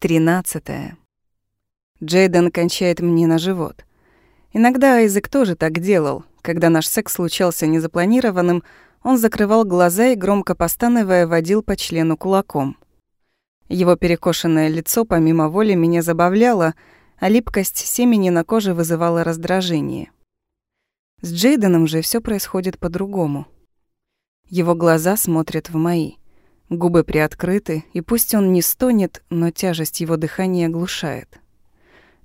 Тринадцатое. Джейден кончает мне на живот. Иногда Айзек тоже так делал. Когда наш секс случался незапланированным, он закрывал глаза и, громко постановая, водил по члену кулаком. Его перекошенное лицо помимо воли меня забавляло, а липкость семени на коже вызывала раздражение. С Джейденом же все происходит по-другому. Его глаза смотрят в мои. Губы приоткрыты, и пусть он не стонет, но тяжесть его дыхания оглушает.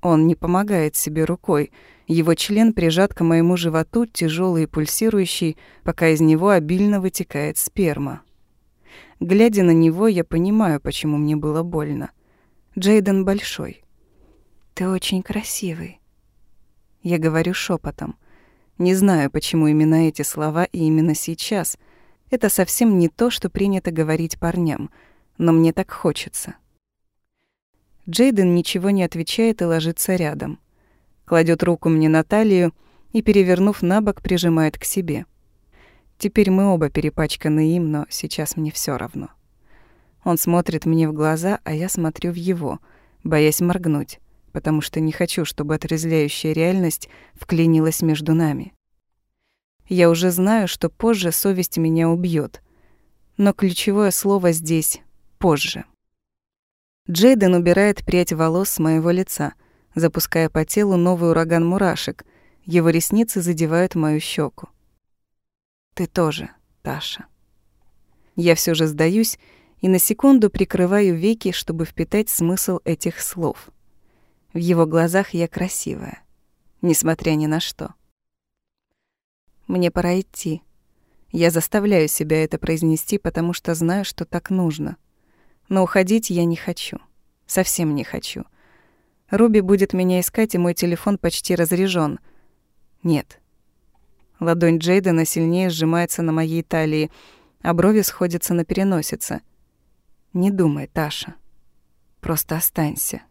Он не помогает себе рукой. Его член прижат к моему животу, тяжелый и пульсирующий, пока из него обильно вытекает сперма. Глядя на него, я понимаю, почему мне было больно. Джейден большой. «Ты очень красивый», — я говорю шепотом. Не знаю, почему именно эти слова и именно сейчас — это совсем не то, что принято говорить парням, но мне так хочется. Джейден ничего не отвечает и ложится рядом. Кладет руку мне на талию и, перевернув на бок, прижимает к себе. Теперь мы оба перепачканы им, но сейчас мне все равно. Он смотрит мне в глаза, а я смотрю в его, боясь моргнуть, потому что не хочу, чтобы отрезвляющая реальность вклинилась между нами. Я уже знаю, что позже совесть меня убьет. Но ключевое слово здесь «позже». Джейден убирает прядь волос с моего лица, запуская по телу новый ураган мурашек. Его ресницы задевают мою щеку. «Ты тоже, Таша». Я все же сдаюсь и на секунду прикрываю веки, чтобы впитать смысл этих слов. В его глазах я красивая, несмотря ни на что. Мне пора идти. Я заставляю себя это произнести, потому что знаю, что так нужно. Но уходить я не хочу. Совсем не хочу. Руби будет меня искать, и мой телефон почти разряжен. Нет. Ладонь Джейдена сильнее сжимается на моей талии, а брови сходятся на переносице. Не думай, Таша. Просто останься.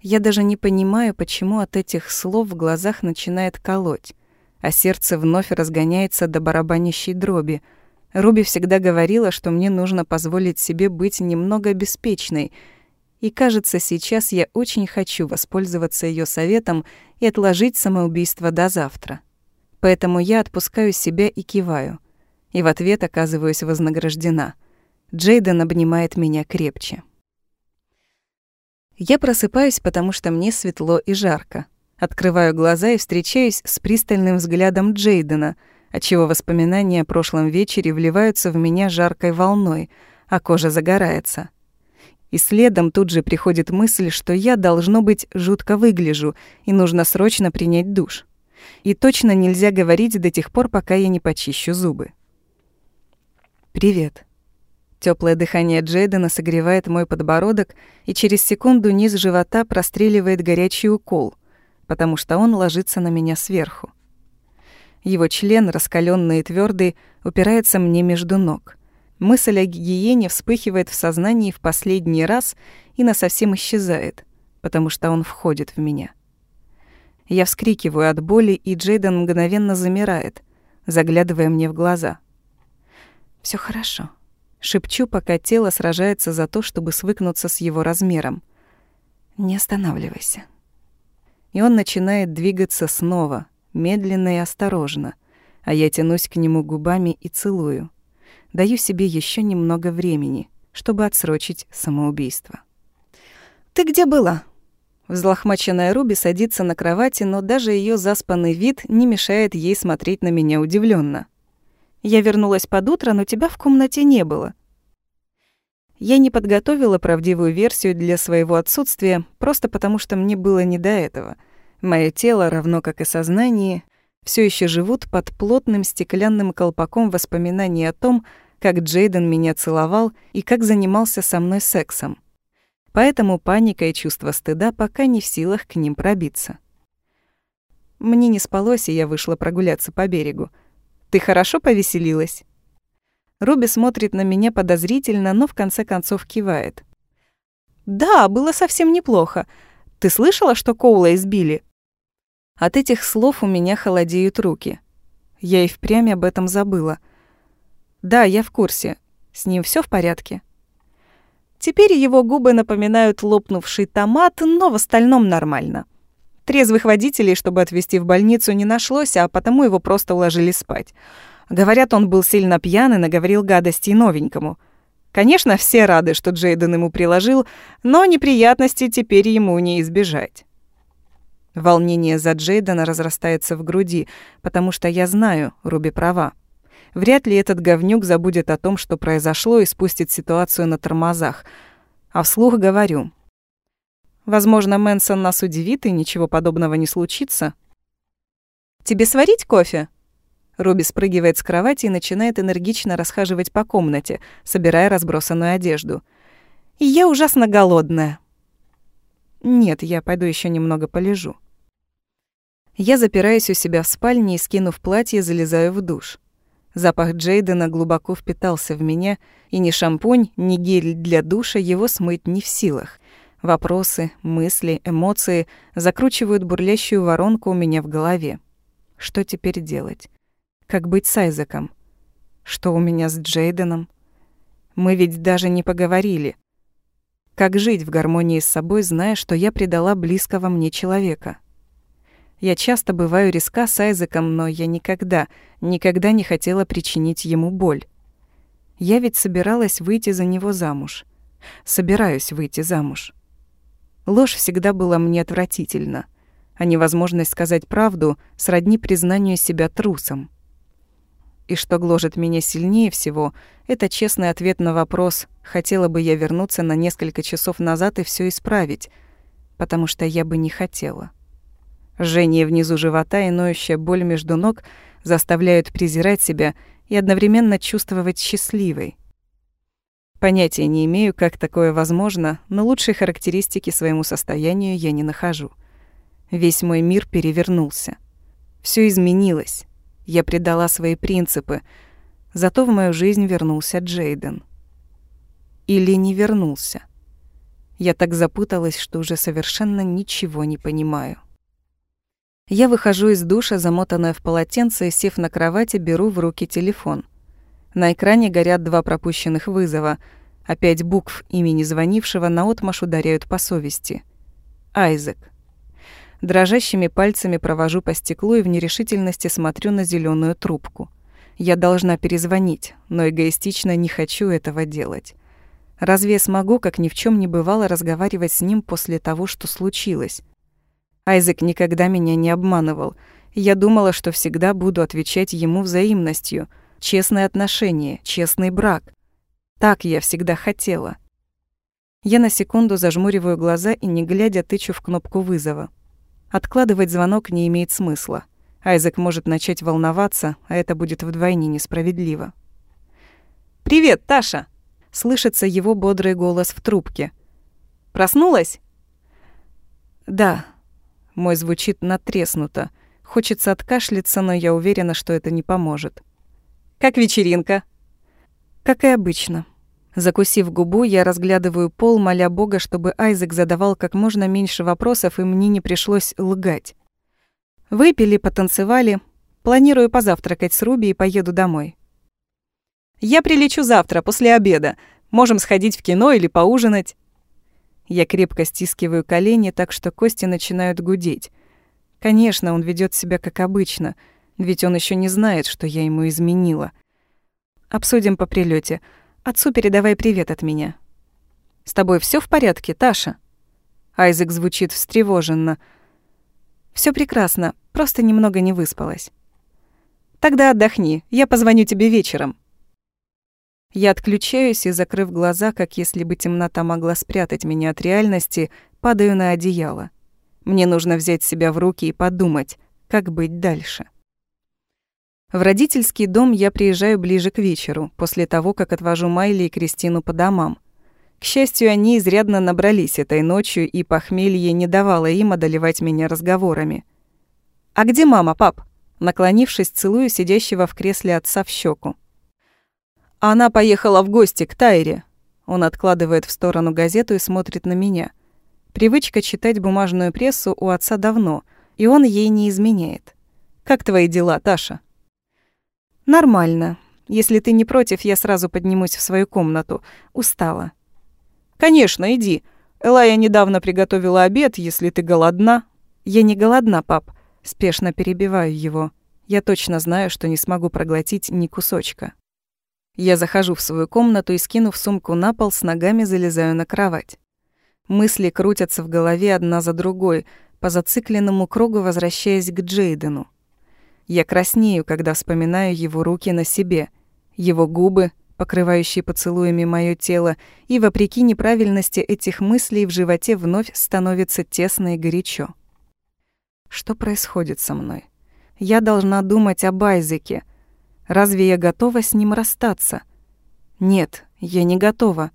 Я даже не понимаю, почему от этих слов в глазах начинает колоть а сердце вновь разгоняется до барабанящей дроби. Руби всегда говорила, что мне нужно позволить себе быть немного беспечной, и кажется, сейчас я очень хочу воспользоваться ее советом и отложить самоубийство до завтра. Поэтому я отпускаю себя и киваю, и в ответ оказываюсь вознаграждена. Джейден обнимает меня крепче. Я просыпаюсь, потому что мне светло и жарко. Открываю глаза и встречаюсь с пристальным взглядом Джейдена, отчего воспоминания о прошлом вечере вливаются в меня жаркой волной, а кожа загорается. И следом тут же приходит мысль, что я, должно быть, жутко выгляжу, и нужно срочно принять душ. И точно нельзя говорить до тех пор, пока я не почищу зубы. «Привет». Теплое дыхание Джейдена согревает мой подбородок, и через секунду низ живота простреливает горячий укол — потому что он ложится на меня сверху. Его член, раскаленный и твердый, упирается мне между ног. Мысль о гигиене вспыхивает в сознании в последний раз и насовсем исчезает, потому что он входит в меня. Я вскрикиваю от боли, и Джейден мгновенно замирает, заглядывая мне в глаза. Все хорошо», — шепчу, пока тело сражается за то, чтобы свыкнуться с его размером. «Не останавливайся» и он начинает двигаться снова, медленно и осторожно, а я тянусь к нему губами и целую. Даю себе еще немного времени, чтобы отсрочить самоубийство. «Ты где была?» Взлохмаченная Руби садится на кровати, но даже ее заспанный вид не мешает ей смотреть на меня удивленно. «Я вернулась под утро, но тебя в комнате не было. Я не подготовила правдивую версию для своего отсутствия, просто потому что мне было не до этого. Мое тело, равно как и сознание, все еще живут под плотным стеклянным колпаком воспоминаний о том, как Джейден меня целовал и как занимался со мной сексом. Поэтому паника и чувство стыда пока не в силах к ним пробиться. Мне не спалось, и я вышла прогуляться по берегу. «Ты хорошо повеселилась?» Руби смотрит на меня подозрительно, но в конце концов кивает. «Да, было совсем неплохо. Ты слышала, что Коула избили?» От этих слов у меня холодеют руки. Я и впрямь об этом забыла. «Да, я в курсе. С ним все в порядке?» Теперь его губы напоминают лопнувший томат, но в остальном нормально. Трезвых водителей, чтобы отвезти в больницу, не нашлось, а потому его просто уложили спать. Говорят, он был сильно пьян и наговорил гадостей новенькому. Конечно, все рады, что Джейден ему приложил, но неприятностей теперь ему не избежать. Волнение за Джейдена разрастается в груди, потому что я знаю, Руби права. Вряд ли этот говнюк забудет о том, что произошло, и спустит ситуацию на тормозах. А вслух говорю. Возможно, Мэнсон нас удивит, и ничего подобного не случится. «Тебе сварить кофе?» Руби спрыгивает с кровати и начинает энергично расхаживать по комнате, собирая разбросанную одежду. «И я ужасно голодная». «Нет, я пойду еще немного полежу». Я запираюсь у себя в спальне и, скинув платье, залезаю в душ. Запах Джейдена глубоко впитался в меня, и ни шампунь, ни гель для душа его смыть не в силах. Вопросы, мысли, эмоции закручивают бурлящую воронку у меня в голове. Что теперь делать? Как быть с Айзеком? Что у меня с Джейденом? Мы ведь даже не поговорили. Как жить в гармонии с собой, зная, что я предала близкого мне человека? Я часто бываю риска с Айзеком, но я никогда, никогда не хотела причинить ему боль. Я ведь собиралась выйти за него замуж. Собираюсь выйти замуж. Ложь всегда была мне отвратительна, а невозможность сказать правду сродни признанию себя трусом. И что гложет меня сильнее всего, это честный ответ на вопрос, хотела бы я вернуться на несколько часов назад и все исправить, потому что я бы не хотела. Жжение внизу живота и ноющая боль между ног заставляют презирать себя и одновременно чувствовать счастливой. Понятия не имею, как такое возможно, но лучшей характеристики своему состоянию я не нахожу. Весь мой мир перевернулся. Все изменилось. Я предала свои принципы. Зато в мою жизнь вернулся Джейден. Или не вернулся. Я так запуталась, что уже совершенно ничего не понимаю. Я выхожу из душа, замотанная в полотенце, и, сев на кровати, беру в руки телефон. На экране горят два пропущенных вызова. Опять букв имени звонившего наотмашь ударяют по совести. Айзек. Дрожащими пальцами провожу по стеклу и в нерешительности смотрю на зеленую трубку. Я должна перезвонить, но эгоистично не хочу этого делать. Разве я смогу, как ни в чем не бывало, разговаривать с ним после того, что случилось? Айзек никогда меня не обманывал. Я думала, что всегда буду отвечать ему взаимностью. Честные отношения, честный брак. Так я всегда хотела. Я на секунду зажмуриваю глаза и, не глядя, тычу в кнопку вызова. Откладывать звонок не имеет смысла. Айзек может начать волноваться, а это будет вдвойне несправедливо. «Привет, Таша!» — слышится его бодрый голос в трубке. «Проснулась?» «Да». Мой звучит натреснуто. Хочется откашляться, но я уверена, что это не поможет. «Как вечеринка?» «Как и обычно», Закусив губу, я разглядываю пол, моля Бога, чтобы Айзек задавал как можно меньше вопросов, и мне не пришлось лгать. Выпили, потанцевали. Планирую позавтракать с Руби и поеду домой. Я прилечу завтра, после обеда. Можем сходить в кино или поужинать. Я крепко стискиваю колени, так что кости начинают гудеть. Конечно, он ведет себя как обычно, ведь он еще не знает, что я ему изменила. Обсудим по прилете. Отцу передавай привет от меня. С тобой все в порядке, Таша? Айзек звучит встревоженно. Все прекрасно, просто немного не выспалась. Тогда отдохни, я позвоню тебе вечером. Я отключаюсь и, закрыв глаза, как если бы темнота могла спрятать меня от реальности, падаю на одеяло. Мне нужно взять себя в руки и подумать, как быть дальше. В родительский дом я приезжаю ближе к вечеру, после того, как отвожу Майли и Кристину по домам. К счастью, они изрядно набрались этой ночью, и похмелье не давало им одолевать меня разговорами. «А где мама, пап?» Наклонившись, целую сидящего в кресле отца в щеку. «Она поехала в гости к Тайре». Он откладывает в сторону газету и смотрит на меня. Привычка читать бумажную прессу у отца давно, и он ей не изменяет. «Как твои дела, Таша?» «Нормально. Если ты не против, я сразу поднимусь в свою комнату. Устала». «Конечно, иди. Элая недавно приготовила обед, если ты голодна». «Я не голодна, пап». Спешно перебиваю его. Я точно знаю, что не смогу проглотить ни кусочка. Я захожу в свою комнату и, скинув сумку на пол, с ногами залезаю на кровать. Мысли крутятся в голове одна за другой, по зацикленному кругу возвращаясь к Джейдену. Я краснею, когда вспоминаю его руки на себе, его губы, покрывающие поцелуями моё тело, и, вопреки неправильности этих мыслей, в животе вновь становится тесно и горячо. Что происходит со мной? Я должна думать об Айзеке. Разве я готова с ним расстаться? Нет, я не готова.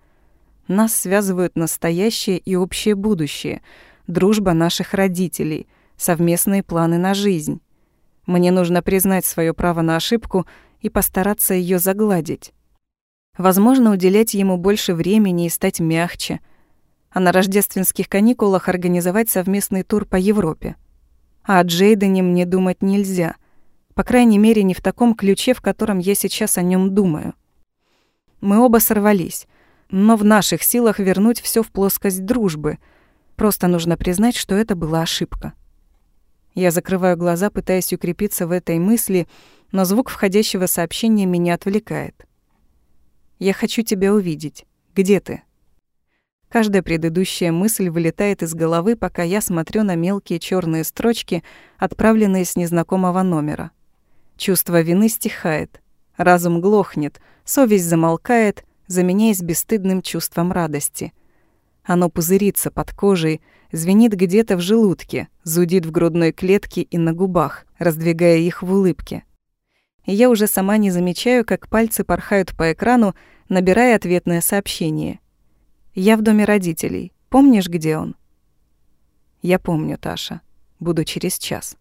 Нас связывают настоящее и общее будущее, дружба наших родителей, совместные планы на жизнь. Мне нужно признать свое право на ошибку и постараться ее загладить. Возможно, уделять ему больше времени и стать мягче. А на рождественских каникулах организовать совместный тур по Европе. А о Джейдене мне думать нельзя. По крайней мере, не в таком ключе, в котором я сейчас о нем думаю. Мы оба сорвались — но в наших силах вернуть все в плоскость дружбы. Просто нужно признать, что это была ошибка. Я закрываю глаза, пытаясь укрепиться в этой мысли, но звук входящего сообщения меня отвлекает. «Я хочу тебя увидеть. Где ты?» Каждая предыдущая мысль вылетает из головы, пока я смотрю на мелкие черные строчки, отправленные с незнакомого номера. Чувство вины стихает, разум глохнет, совесть замолкает, заменяясь бесстыдным чувством радости. Оно пузырится под кожей, звенит где-то в желудке, зудит в грудной клетке и на губах, раздвигая их в улыбке. Я уже сама не замечаю, как пальцы порхают по экрану, набирая ответное сообщение. «Я в доме родителей. Помнишь, где он?» «Я помню, Таша. Буду через час».